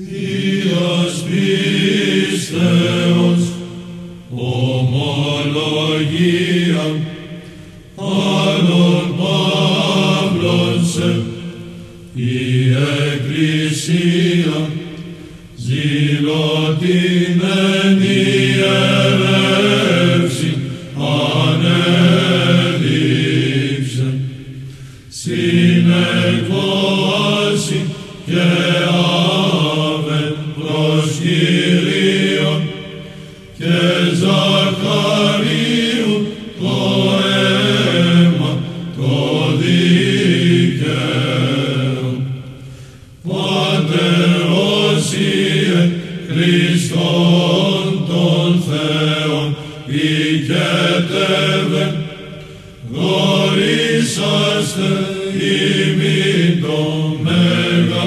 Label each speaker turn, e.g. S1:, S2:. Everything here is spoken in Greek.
S1: Δίας πίστεως, ομολογία, άλλον Παύλον σε, η Εκκλησία, ζηλωτήν εν ιερεύση ανέδειξε, συνεκβάσει και άβεν προς Κύριον και Ζαχαρίου το αίμα το δίκαιο. Πάτερ όσιε Χριστόν των Θεών οικέτευε γνωρίσαστε ημί το μέγα